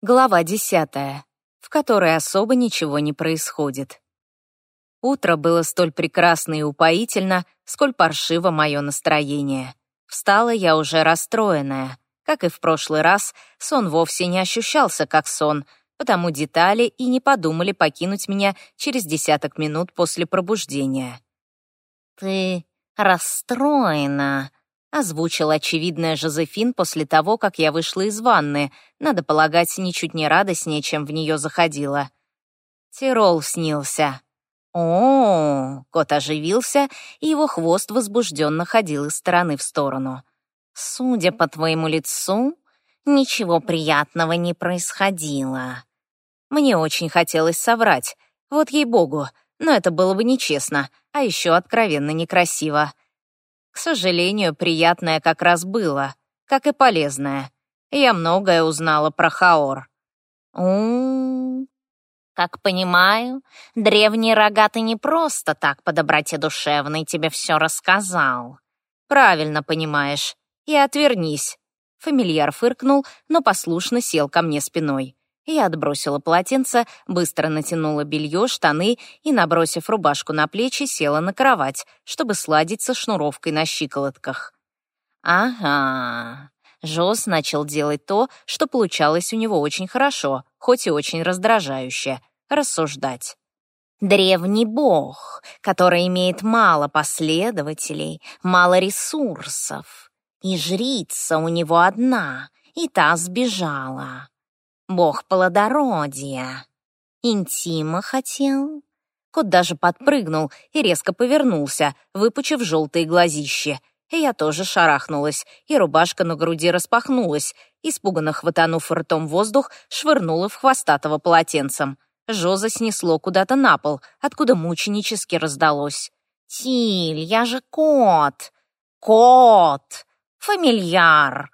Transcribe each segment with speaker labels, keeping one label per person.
Speaker 1: Глава десятая, в которой особо ничего не происходит. Утро было столь прекрасно и упоительно, сколь паршиво мое настроение. Встала я уже расстроенная. Как и в прошлый раз, сон вовсе не ощущался как сон, потому детали и не подумали покинуть меня через десяток минут после пробуждения.
Speaker 2: «Ты расстроена», озвучил очевидная Жозефин после того, как я вышла из ванны, надо полагать, ничуть не радостнее, чем в нее заходила. Тирол снился. О, -о, -о кот оживился, и его хвост возбужденно ходил из стороны в сторону. Судя по твоему лицу, ничего приятного не происходило. Мне очень хотелось соврать, вот ей-богу, но это было бы нечестно, а еще откровенно некрасиво. К сожалению, приятное как раз было, как и полезное. Я многое узнала про Хаор. У, -у, -у. Как понимаю, древний рогатый не просто так по доброте душевной тебе все рассказал. Правильно понимаешь. И отвернись. Фамильяр фыркнул, но послушно сел ко мне спиной. Я отбросила полотенце, быстро натянула белье, штаны и, набросив рубашку на плечи, села на кровать, чтобы сладить со шнуровкой на щиколотках. «Ага». Жоз начал делать то, что получалось у него очень хорошо, хоть и очень раздражающе — рассуждать. Древний бог, который имеет мало последователей, мало ресурсов. И жрица у него одна, и та сбежала бог плодородия. Интима хотел. Кот даже подпрыгнул и резко повернулся, выпучив желтые глазища. И я тоже шарахнулась, и рубашка на груди распахнулась, испуганно хватанув ртом воздух, швырнула в хвостатого полотенцем. Жоза снесло куда-то на пол, откуда мученически раздалось. «Тиль, я же кот! Кот! Фамильяр!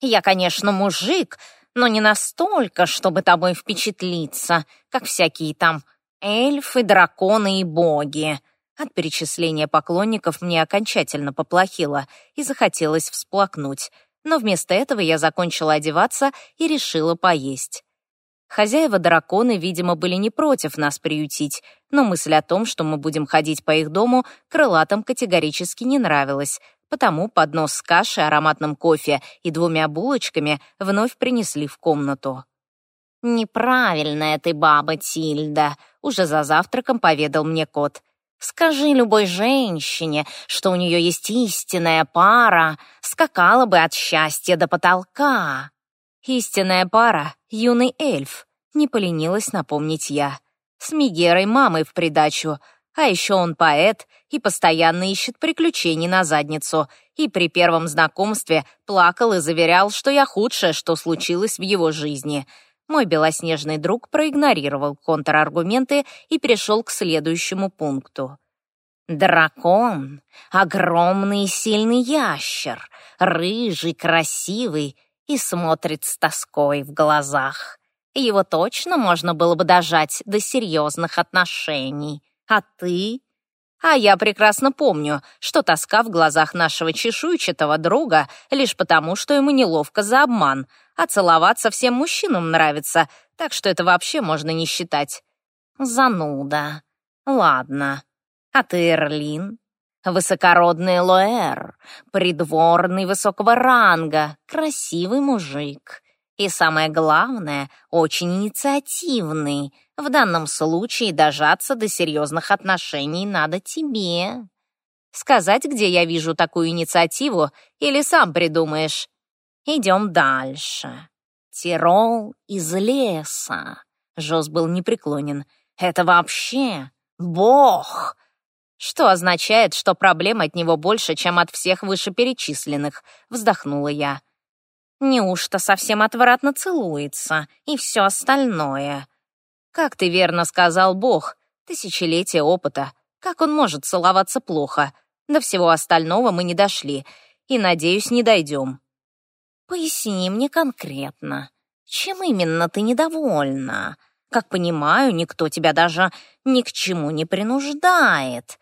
Speaker 2: Я, конечно, мужик, но не настолько, чтобы тобой впечатлиться, как всякие там эльфы, драконы и боги. От перечисления поклонников мне окончательно поплохело и захотелось всплакнуть, но вместо этого я закончила одеваться и решила поесть. Хозяева драконы, видимо, были не против нас приютить, но мысль о том, что мы будем ходить по их дому, крылатым категорически не нравилась, потому поднос с кашей, ароматным кофе и двумя булочками вновь принесли в комнату. «Неправильная ты баба, Тильда», — уже за завтраком поведал мне кот. «Скажи любой женщине, что у нее есть истинная пара, скакала бы от счастья до потолка». «Истинная пара — юный эльф», — не поленилась напомнить я. «С Мигерой мамой в придачу», а еще он поэт и постоянно ищет приключений на задницу. И при первом знакомстве плакал и заверял, что я худшее, что случилось в его жизни. Мой белоснежный друг проигнорировал контраргументы и перешел к следующему пункту. Дракон — огромный и сильный ящер, рыжий, красивый и смотрит с тоской в глазах. Его точно можно было бы дожать до серьезных отношений. А ты? А я прекрасно помню, что тоска в глазах нашего чешуйчатого друга лишь потому, что ему неловко за обман, а целоваться всем мужчинам нравится, так что это вообще можно не считать. Зануда. Ладно. А ты, Эрлин? Высокородный Лоэр, придворный высокого ранга, красивый мужик. И самое главное, очень инициативный — в данном случае дожаться до серьезных отношений надо тебе. Сказать, где я вижу такую инициативу, или сам придумаешь? Идем дальше. Тирол из леса. Жоз был непреклонен. Это вообще бог. Что означает, что проблем от него больше, чем от всех вышеперечисленных, вздохнула я. Неужто совсем отвратно целуется и все остальное? Как ты верно сказал Бог, тысячелетие опыта. Как он может целоваться плохо? До всего остального мы не дошли. И, надеюсь, не дойдем. Поясни мне конкретно. Чем именно ты недовольна? Как понимаю, никто тебя даже ни к чему не принуждает.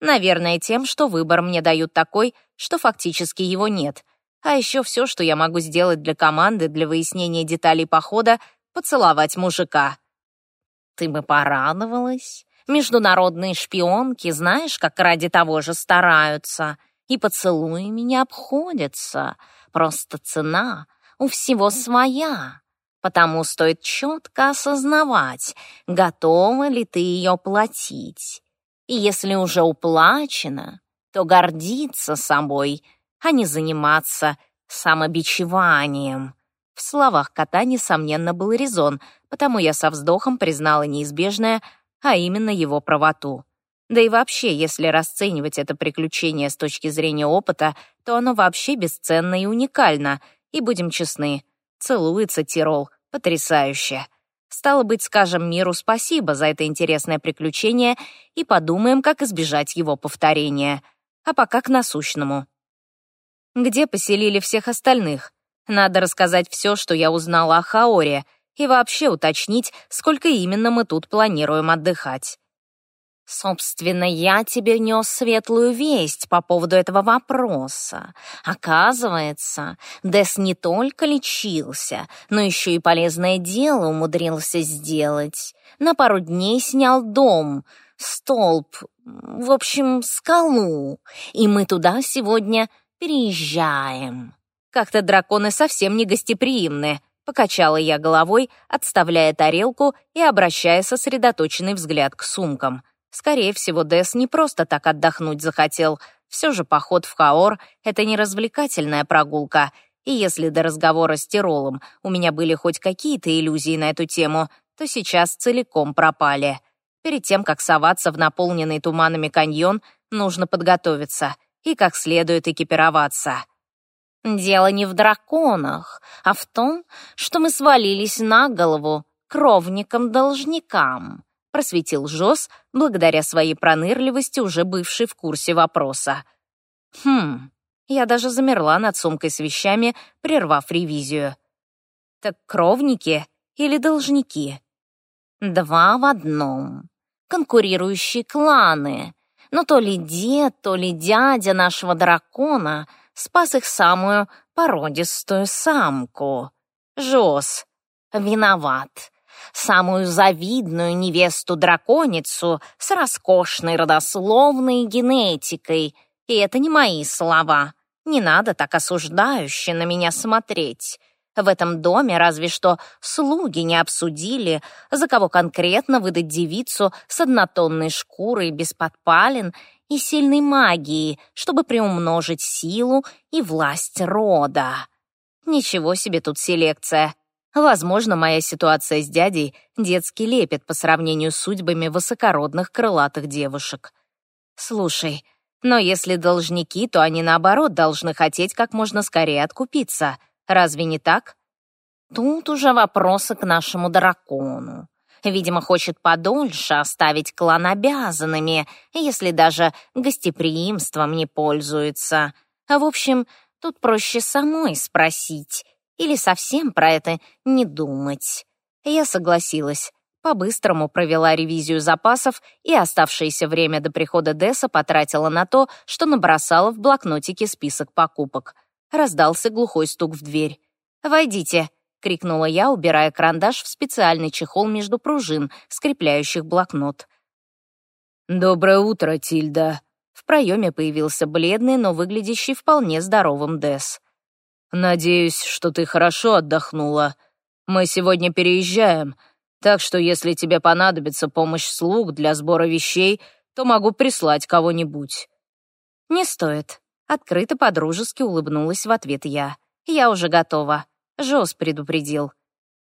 Speaker 2: Наверное, тем, что выбор мне дают такой, что фактически его нет. А еще все, что я могу сделать для команды для выяснения деталей похода,
Speaker 1: поцеловать мужика.
Speaker 2: Ты бы порадовалась. Международные шпионки, знаешь, как ради того же стараются. И поцелуями не обходятся. Просто цена у всего своя. Потому стоит четко осознавать, готова ли ты ее платить. И если уже уплачено, то гордиться собой, а не заниматься самобичеванием. В словах кота, несомненно, был резон, потому я со вздохом признала неизбежное, а именно его правоту. Да и вообще, если расценивать это приключение с точки зрения опыта, то оно вообще бесценно и уникально. И будем честны, целуется Тирол потрясающе. Стало быть, скажем миру спасибо за это интересное приключение и подумаем, как избежать его повторения. А пока к насущному. Где поселили всех остальных? Надо рассказать все, что я узнала о Хаоре, и вообще уточнить, сколько именно мы тут планируем отдыхать. Собственно, я тебе нес светлую весть по поводу этого вопроса. Оказывается, Дес не только лечился, но еще и полезное дело умудрился сделать. На пару дней снял дом, столб, в общем, скалу, и мы туда сегодня переезжаем. Как-то драконы совсем не гостеприимны, покачала я головой, отставляя тарелку и обращая сосредоточенный взгляд к сумкам. Скорее всего, Дэс не просто так отдохнуть захотел. Все же поход в Хаор — это не развлекательная прогулка. И если до разговора с Тиролом у меня были хоть какие-то иллюзии на эту тему, то сейчас целиком пропали. Перед тем, как соваться в наполненный туманами каньон, нужно подготовиться и как следует экипироваться. Дело не в драконах, а в том, что мы свалились на голову кровникам-должникам просветил Жос, благодаря своей пронырливости, уже бывший в курсе вопроса. Хм, я даже замерла над сумкой с вещами, прервав ревизию. Так кровники или должники? Два в одном. Конкурирующие кланы. Но то ли дед, то ли дядя нашего дракона спас их самую породистую самку. Жос. Виноват самую завидную невесту-драконицу с роскошной родословной генетикой. И это не мои слова. Не надо так осуждающе на меня смотреть. В этом доме разве что слуги не обсудили, за кого конкретно выдать девицу с однотонной шкурой без подпалин и сильной магией, чтобы приумножить силу и власть рода. Ничего себе тут селекция. Возможно, моя ситуация с дядей — детский лепет по сравнению с судьбами высокородных крылатых девушек. Слушай, но если должники, то они, наоборот, должны хотеть как можно скорее откупиться. Разве не так? Тут уже вопросы к нашему дракону. Видимо, хочет подольше оставить клан обязанными, если даже гостеприимством не пользуется. А в общем, тут проще самой спросить, или совсем про это не думать. Я согласилась. По-быстрому провела ревизию запасов и оставшееся время до прихода Десса потратила на то, что набросала в блокнотике список покупок. Раздался глухой стук в дверь. «Войдите», — крикнула я, убирая карандаш в специальный чехол между пружин, скрепляющих блокнот.
Speaker 3: «Доброе утро, Тильда!»
Speaker 2: В проеме появился бледный, но выглядящий вполне здоровым Десс.
Speaker 3: «Надеюсь, что ты хорошо отдохнула. Мы сегодня переезжаем, так что если тебе понадобится помощь слуг для сбора вещей, то могу прислать кого-нибудь».
Speaker 2: «Не стоит», — открыто подружески улыбнулась в ответ я. «Я уже готова. Жоз предупредил».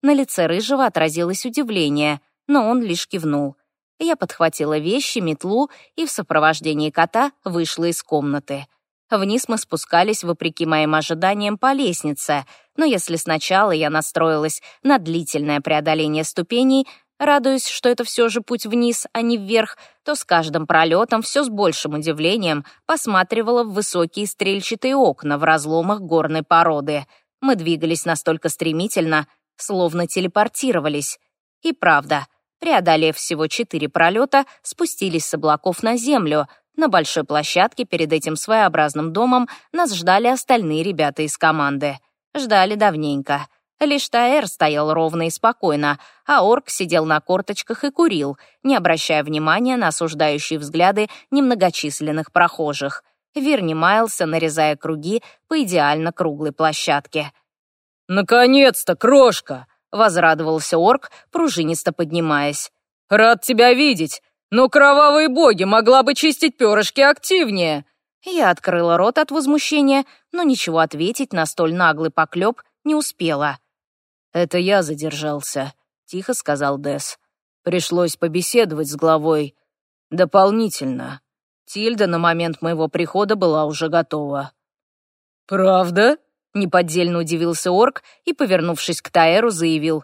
Speaker 2: На лице Рыжего отразилось удивление, но он лишь кивнул. Я подхватила вещи, метлу и в сопровождении кота вышла из комнаты. Вниз мы спускались, вопреки моим ожиданиям, по лестнице, но если сначала я настроилась на длительное преодоление ступеней, радуясь, что это все же путь вниз, а не вверх, то с каждым пролетом все с большим удивлением посматривала в высокие стрельчатые окна в разломах горной породы. Мы двигались настолько стремительно, словно телепортировались. И правда, преодолев всего четыре пролета, спустились с облаков на землю — на большой площадке перед этим своеобразным домом нас ждали остальные ребята из команды. Ждали давненько.
Speaker 1: Лишь Таэр стоял ровно и спокойно, а орк сидел на корточках и курил, не обращая внимания на осуждающие взгляды немногочисленных прохожих. Вир маялся, нарезая круги по идеально круглой площадке.
Speaker 3: «Наконец-то, крошка!»
Speaker 1: — возрадовался орк, пружинисто поднимаясь.
Speaker 3: «Рад тебя видеть, но кровавые боги могла бы чистить перышки активнее!»
Speaker 1: Я открыла рот от возмущения, но ничего ответить на столь наглый поклеп не успела.
Speaker 3: «Это я задержался», — тихо сказал Дес. «Пришлось побеседовать с главой. Дополнительно. Тильда на момент моего прихода была уже готова». «Правда?» — неподдельно удивился орк и, повернувшись к Таэру, заявил.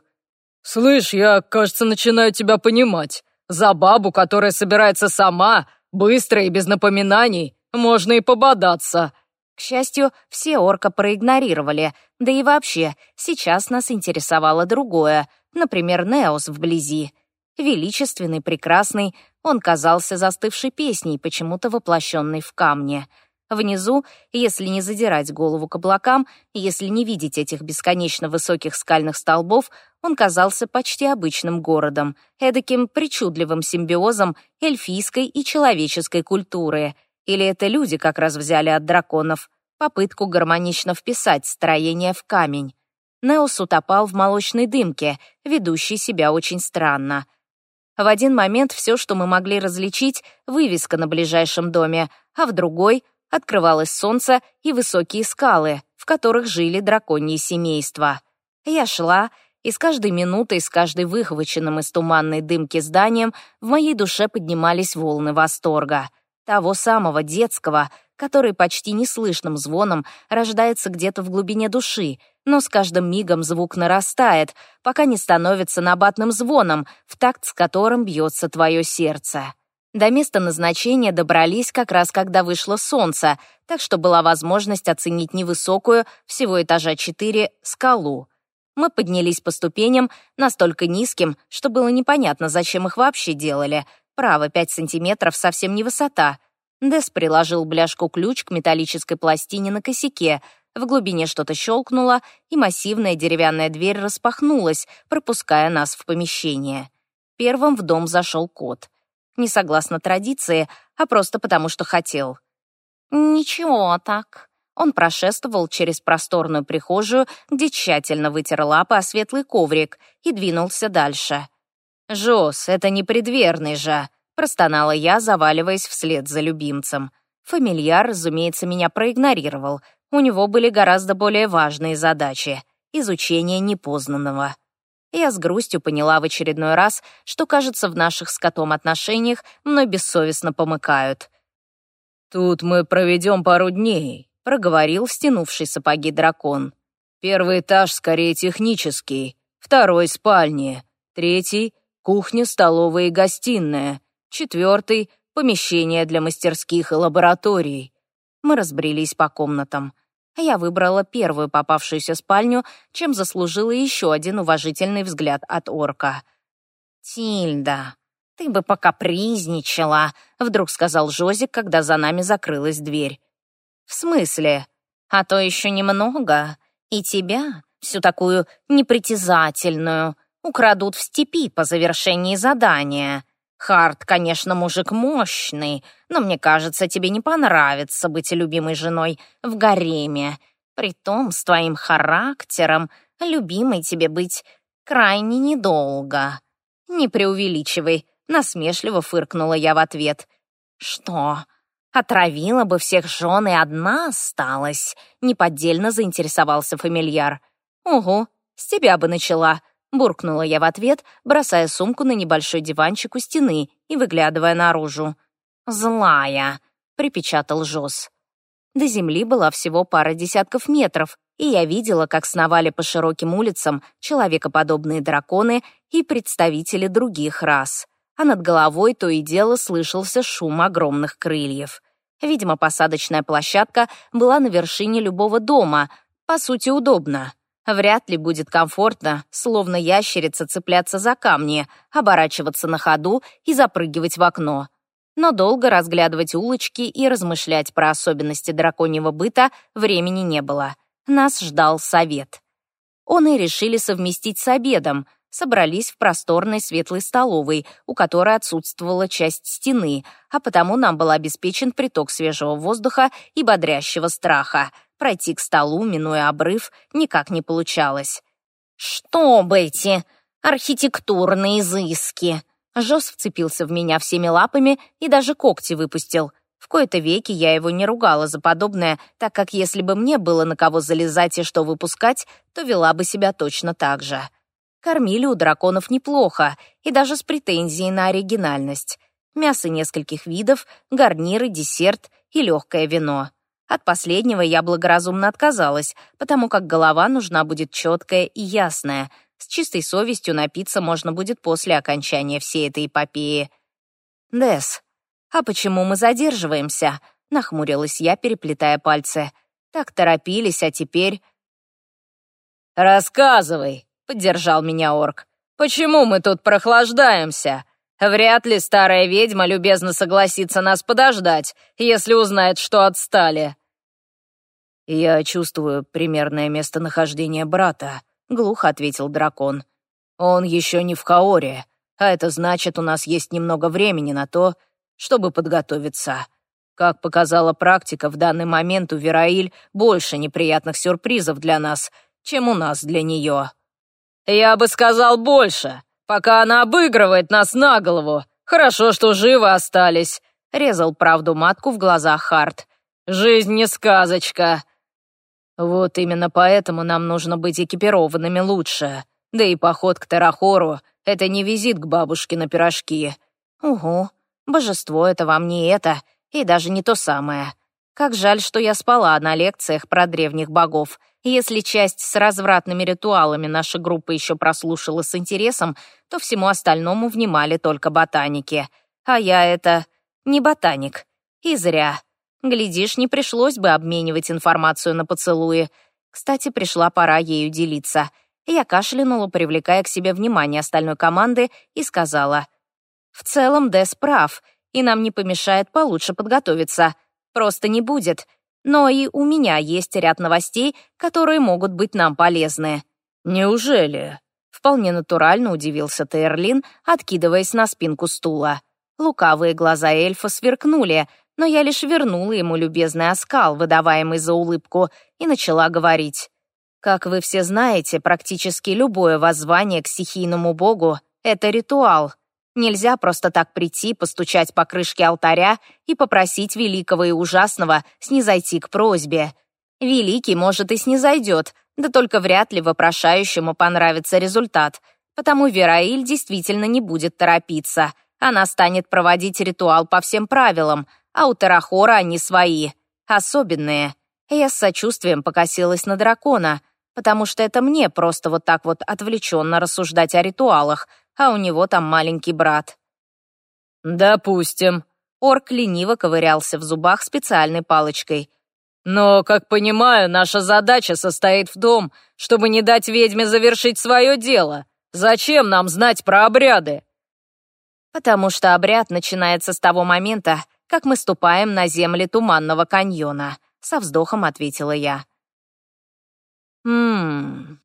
Speaker 3: «Слышь, я, кажется, начинаю тебя понимать. За бабу, которая собирается сама, быстро и без напоминаний, можно и пободаться».
Speaker 1: К счастью, все орка проигнорировали, да и вообще, сейчас нас интересовало другое, например, Неос вблизи. Величественный, прекрасный, он казался застывшей песней, почему-то воплощенной в камне. Внизу, если не задирать голову к облакам, если не видеть этих бесконечно высоких скальных столбов, он казался почти обычным городом, эдаким причудливым симбиозом эльфийской и человеческой культуры — или это люди как раз взяли от драконов попытку гармонично вписать строение в камень. Неос утопал в молочной дымке, ведущей себя очень странно. В один момент все, что мы могли различить, вывеска на ближайшем доме, а в другой открывалось солнце и высокие скалы, в которых жили драконьи семейства. Я шла, и с каждой минутой, с каждой выхваченным из туманной дымки зданием в моей душе поднимались волны восторга — того самого детского, который почти неслышным звоном рождается где-то в глубине души, но с каждым мигом звук нарастает, пока не становится набатным звоном, в такт с которым бьется твое сердце. До места назначения добрались как раз когда вышло солнце, так что была возможность оценить невысокую, всего этажа 4, скалу. Мы поднялись по ступеням, настолько низким, что было непонятно, зачем их вообще делали — Право, пять сантиметров совсем не высота. Дес приложил бляшку-ключ к металлической пластине на косяке. В глубине что-то щелкнуло, и массивная деревянная дверь распахнулась, пропуская нас в помещение. Первым в дом зашел кот. Не согласно традиции, а просто потому, что хотел. «Ничего так». Он прошествовал через просторную прихожую, где тщательно вытер лапы о светлый коврик, и двинулся дальше. «Жос, это не предверный же», — простонала я, заваливаясь вслед за любимцем. Фамильяр, разумеется, меня проигнорировал. У него были гораздо более важные задачи — изучение непознанного. Я с грустью поняла в очередной раз, что, кажется, в наших с котом отношениях мной бессовестно помыкают.
Speaker 3: «Тут мы проведем пару дней», — проговорил стянувший сапоги дракон. «Первый этаж скорее технический, второй — спальни, третий кухня, столовая и гостиная. Четвертый — помещение для мастерских и лабораторий.
Speaker 1: Мы разбрелись по комнатам. Я выбрала первую попавшуюся спальню, чем заслужила еще один уважительный взгляд от орка. «Тильда, ты бы пока призничала», — вдруг сказал Жозик, когда за нами закрылась дверь. «В смысле? А то еще немного, и тебя, всю такую непритязательную, украдут в степи по завершении задания. Харт, конечно, мужик мощный, но мне кажется, тебе не понравится быть любимой женой в гареме. Притом, с твоим характером, любимой тебе быть крайне недолго. Не преувеличивай, насмешливо фыркнула я в ответ. Что, отравила бы всех жен и одна осталась? Неподдельно заинтересовался фамильяр. Угу, с тебя бы начала, Буркнула я в ответ, бросая сумку на небольшой диванчик у стены и выглядывая наружу. «Злая», — припечатал Жос. До земли была всего пара десятков метров, и я видела, как сновали по широким улицам человекоподобные драконы и представители других рас. А над головой то и дело слышался шум огромных крыльев. Видимо, посадочная площадка была на вершине любого дома, по сути, удобно. Вряд ли будет комфортно, словно ящерица цепляться за камни, оборачиваться на ходу и запрыгивать в окно. Но долго разглядывать улочки и размышлять про особенности драконьего быта времени не было. Нас ждал совет. он и решили совместить с обедом. Собрались в просторной светлой столовой, у которой отсутствовала часть стены, а потому нам был обеспечен приток свежего воздуха и бодрящего страха. Пройти к столу, минуя обрыв, никак не получалось.
Speaker 2: «Что бы эти архитектурные изыски?»
Speaker 1: Жос вцепился в меня всеми лапами и даже когти выпустил. В кои-то веки я его не ругала за подобное, так как если бы мне было на кого залезать и что выпускать, то вела бы себя точно так же. Кормили у драконов неплохо и даже с претензией на оригинальность. Мясо нескольких видов, гарниры, десерт и легкое вино. От последнего я благоразумно отказалась, потому как голова нужна будет четкая и ясная. С чистой совестью напиться можно будет после окончания всей этой эпопеи. «Десс, а почему мы задерживаемся?» — нахмурилась я, переплетая пальцы. «Так торопились, а теперь...»
Speaker 3: «Рассказывай», — поддержал меня орк. «Почему мы тут прохлаждаемся? Вряд ли старая ведьма любезно согласится нас подождать, если узнает, что отстали».
Speaker 1: «Я чувствую примерное местонахождение брата», — глухо ответил дракон. «Он еще не в Каоре, а это значит, у нас есть немного времени на то, чтобы подготовиться. Как показала практика, в данный момент у Вераиль больше неприятных сюрпризов для нас, чем у нас для нее».
Speaker 3: «Я бы сказал больше», пока она обыгрывает нас на голову. Хорошо, что живы остались», — резал правду матку в глазах Харт. «Жизнь не сказочка».
Speaker 1: «Вот именно поэтому нам нужно быть экипированными лучше. Да и поход к Тарахору — это не визит к бабушке на пирожки». «Угу, божество — это вам не это, и даже не то самое. Как жаль, что я спала на лекциях про древних богов. Если часть с развратными ритуалами наша группа еще прослушала с интересом, то всему остальному внимали только ботаники. А я это... не ботаник. И зря. Глядишь, не пришлось бы обменивать информацию на поцелуи. Кстати, пришла пора ею делиться. Я кашлянула, привлекая к себе внимание остальной команды, и сказала. «В целом Дэс прав, и нам не помешает получше подготовиться. Просто не будет. Но и у меня есть ряд новостей, которые могут быть нам полезны».
Speaker 3: «Неужели?»
Speaker 1: Вполне натурально удивился Тейрлин, откидываясь на спинку стула. Лукавые глаза эльфа сверкнули, но я лишь вернула ему любезный оскал, выдаваемый за улыбку, и начала говорить. «Как вы все знаете, практически любое воззвание к стихийному богу — это ритуал. Нельзя просто так прийти, постучать по крышке алтаря и попросить великого и ужасного снизойти к просьбе. Великий, может, и снизойдет, да только вряд ли вопрошающему понравится результат, потому Вераиль действительно не будет торопиться. Она станет проводить ритуал по всем правилам, а у Тарахора они свои, особенные. Я с сочувствием покосилась на дракона, потому что это мне просто вот так вот отвлеченно рассуждать о ритуалах, а у него там маленький брат.
Speaker 3: «Допустим».
Speaker 1: Орк лениво ковырялся в зубах специальной палочкой.
Speaker 3: Но, как понимаю, наша задача состоит в том, чтобы не дать ведьме завершить свое дело. Зачем нам знать про обряды?
Speaker 1: Потому что обряд начинается с того момента, как мы ступаем на земли Туманного каньона, со вздохом ответила я.
Speaker 3: «Ммм,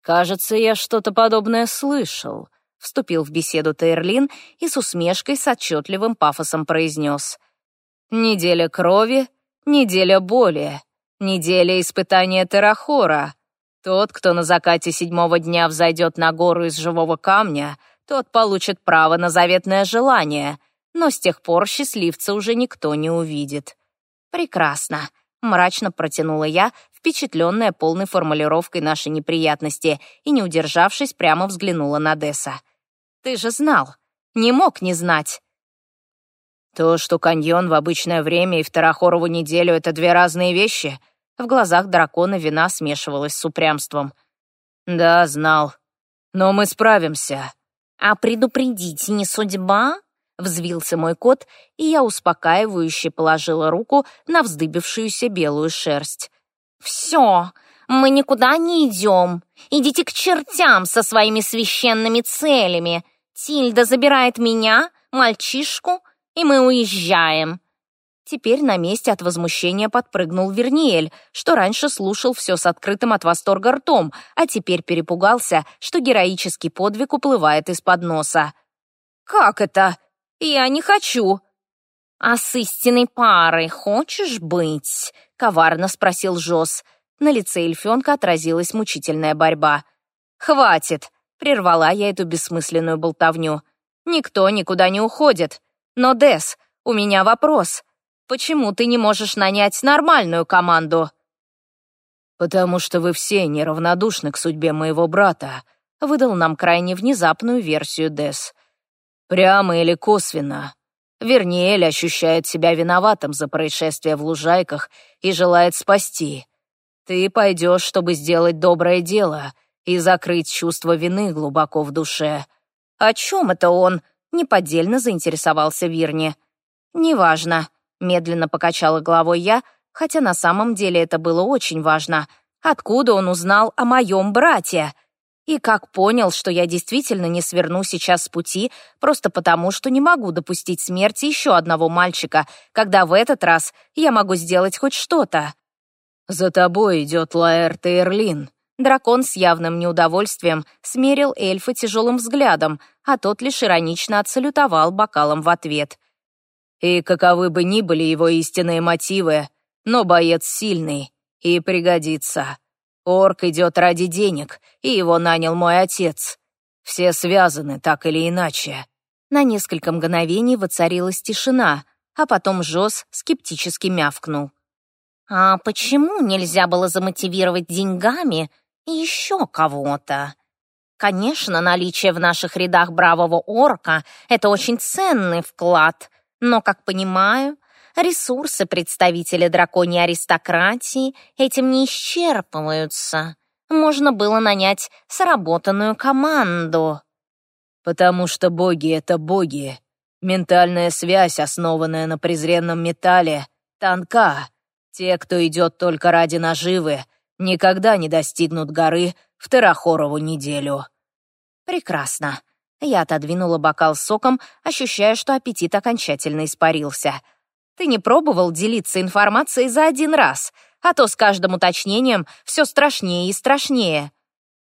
Speaker 3: кажется, я что-то подобное слышал», — вступил в беседу Тейрлин и с усмешкой с отчетливым пафосом произнес. «Неделя крови, Неделя боли, неделя испытания Терахора. Тот, кто на закате седьмого дня взойдет на гору из живого камня, тот получит право на заветное желание, но с тех пор счастливца уже никто не увидит.
Speaker 1: Прекрасно, мрачно протянула я, впечатленная полной формулировкой нашей неприятности, и, не удержавшись, прямо взглянула на Десса. «Ты же знал. Не мог не знать.
Speaker 3: То, что каньон в обычное время и в Тарахорову неделю — это две разные вещи. В глазах дракона вина смешивалась с упрямством. Да, знал. Но мы справимся.
Speaker 2: А предупредить не судьба? Взвился мой кот, и я успокаивающе положила руку на вздыбившуюся белую шерсть. «Все, мы никуда не идем. Идите к чертям со своими священными целями. Тильда забирает меня, мальчишку, и мы уезжаем».
Speaker 1: Теперь на месте от возмущения подпрыгнул Верниель, что раньше слушал все с открытым от восторга ртом, а теперь перепугался, что героический подвиг уплывает из-под носа. «Как это? Я не хочу!» «А с истинной парой хочешь быть?» — коварно спросил Жос. На лице эльфенка отразилась мучительная борьба. «Хватит!» — прервала я эту бессмысленную болтовню. «Никто никуда не уходит. Но, Дес, у меня вопрос. Почему ты не можешь нанять нормальную команду?»
Speaker 3: «Потому что вы все неравнодушны к судьбе моего брата», — выдал нам крайне внезапную версию Дес. «Прямо или косвенно. Верниэль ощущает себя виноватым за происшествие в лужайках и желает спасти. Ты пойдешь, чтобы сделать доброе дело и закрыть чувство вины глубоко в душе».
Speaker 1: «О чем это он?» — неподдельно заинтересовался Вирни. «Неважно. Медленно покачала головой я, хотя на самом деле это было очень важно. Откуда он узнал о моем брате? И как понял, что я действительно не сверну сейчас с пути, просто потому, что не могу допустить смерти еще одного мальчика, когда в этот раз я могу сделать хоть что-то.
Speaker 3: «За тобой идет Лаэр Тейрлин».
Speaker 1: Дракон с явным неудовольствием смерил эльфа тяжелым взглядом, а тот лишь иронично отсалютовал бокалом в ответ.
Speaker 3: И каковы бы ни были его истинные мотивы, но боец сильный и пригодится. Орк идет ради денег, и его нанял мой отец. Все связаны так или иначе.
Speaker 1: На несколько мгновений воцарилась тишина, а потом Жос скептически мявкнул. «А почему нельзя было замотивировать деньгами еще кого-то?» Конечно, наличие в наших рядах бравого орка — это очень ценный вклад, но, как понимаю, ресурсы представителя драконьей аристократии этим не исчерпываются. Можно было нанять сработанную команду.
Speaker 3: Потому что боги — это боги. Ментальная связь, основанная на презренном металле, тонка. Те, кто идет только ради наживы, никогда не достигнут горы в Терахорову неделю.
Speaker 1: Прекрасно. Я отодвинула бокал с соком, ощущая, что аппетит окончательно испарился. «Ты не пробовал делиться информацией за один раз, а то с каждым уточнением все страшнее и страшнее».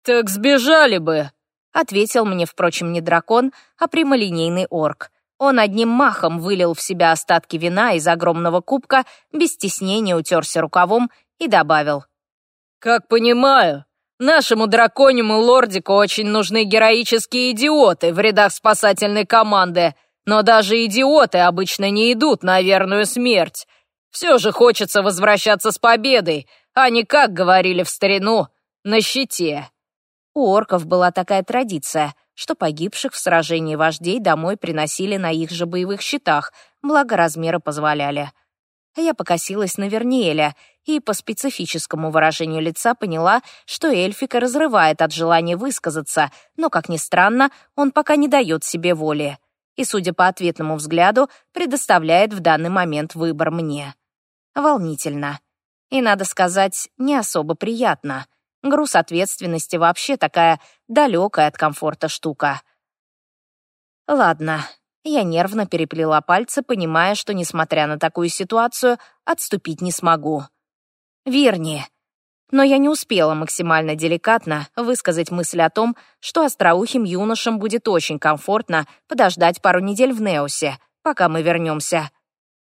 Speaker 3: «Так сбежали бы», —
Speaker 1: ответил мне, впрочем, не дракон, а прямолинейный орк. Он одним махом вылил в себя остатки вина из огромного кубка, без стеснения утерся рукавом и добавил.
Speaker 3: «Как понимаю, Нашему драконьему лордику очень нужны героические идиоты в рядах спасательной команды, но даже идиоты обычно не идут на верную смерть. Все же хочется возвращаться с победой, а не, как говорили в старину, на щите.
Speaker 1: У орков была такая традиция, что погибших в сражении вождей домой приносили на их же боевых щитах, благо размеры позволяли. Я покосилась на Верниеля и по специфическому выражению лица поняла, что эльфика разрывает от желания высказаться, но, как ни странно, он пока не дает себе воли. И, судя по ответному взгляду, предоставляет в данный момент выбор мне. Волнительно. И, надо сказать, не особо приятно. Груз ответственности вообще такая далекая от комфорта штука. Ладно, я нервно переплела пальцы, понимая, что, несмотря на такую ситуацию, отступить не смогу. Вернее. Но я не успела максимально деликатно высказать мысль о том, что остроухим юношам будет очень комфортно подождать пару недель в Неосе, пока мы вернемся.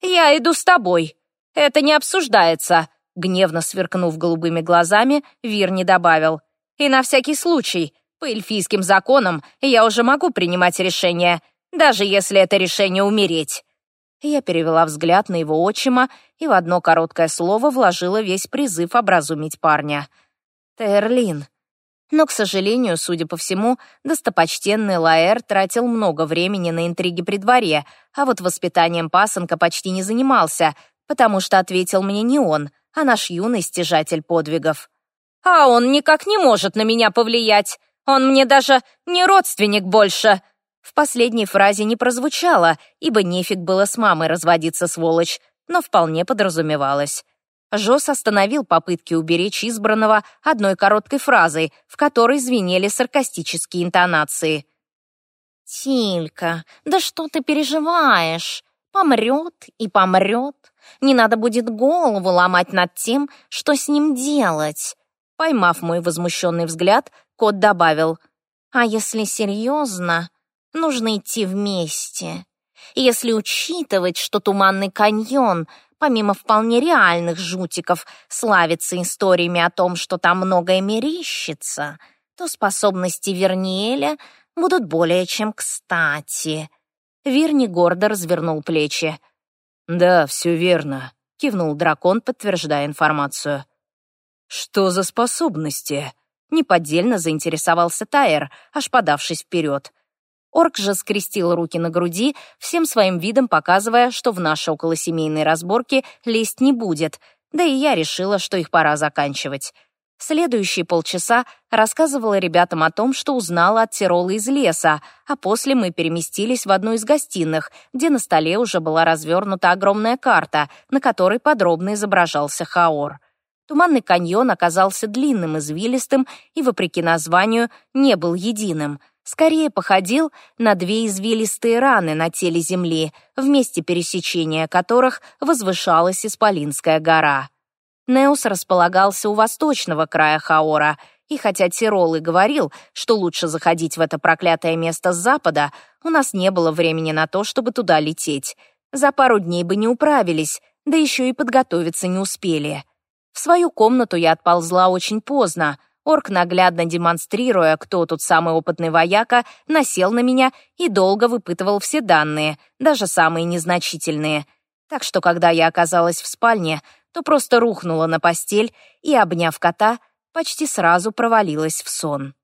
Speaker 1: «Я иду с тобой. Это не обсуждается», — гневно сверкнув голубыми глазами, Вир добавил. «И на всякий случай, по эльфийским законам я уже могу принимать решения, даже если это решение умереть». Я перевела взгляд на его отчима и в одно короткое слово вложила весь призыв образумить парня. Терлин. Но, к сожалению, судя по всему, достопочтенный Лаэр тратил много времени на интриги при дворе, а вот воспитанием пасынка почти не занимался, потому что ответил мне не он, а наш юный стяжатель подвигов. «А он никак не может на меня повлиять. Он мне даже не родственник больше», в последней фразе не прозвучало, ибо нефиг было с мамой разводиться, сволочь, но вполне подразумевалось. Жос остановил попытки уберечь избранного одной короткой фразой, в которой звенели саркастические интонации. «Тилька, да что ты переживаешь?»
Speaker 2: Помрет и помрет. Не надо будет голову ломать над тем, что с ним делать. Поймав мой возмущенный взгляд, кот добавил, «А если серьезно, нужно идти вместе. Если учитывать, что Туманный каньон, помимо вполне реальных жутиков, славится историями о том, что там многое мерещится, то способности Верниеля будут более чем кстати». Верни гордо развернул плечи.
Speaker 3: «Да, все верно», — кивнул дракон, подтверждая информацию. «Что за способности?» — неподдельно заинтересовался Тайер, аж подавшись вперед. Орк же скрестил руки на груди, всем своим видом показывая, что в наши околосемейные разборки лезть не будет, да и я решила, что их пора заканчивать. Следующие полчаса рассказывала ребятам о том, что узнала от Тирола из леса, а после мы переместились в одну из гостиных, где на столе уже была развернута огромная карта, на которой подробно изображался Хаор. Туманный каньон оказался длинным, извилистым и, вопреки названию, не был единым. Скорее походил на две извилистые раны на теле земли, в месте пересечения которых возвышалась Исполинская гора. Неус располагался у восточного края Хаора, и хотя Тирол и говорил, что лучше заходить в это проклятое место с запада, у нас не было времени на то, чтобы туда лететь. За пару дней бы не управились, да еще и подготовиться не успели. В свою комнату я отползла очень поздно. Орк, наглядно демонстрируя, кто тут самый опытный вояка, насел на меня и долго выпытывал все данные, даже самые незначительные. Так что, когда я оказалась в спальне, то просто рухнула на постель и, обняв кота, почти сразу провалилась в сон.